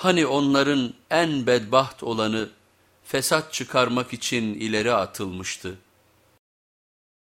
Hani onların en bedbaht olanı fesat çıkarmak için ileri atılmıştı.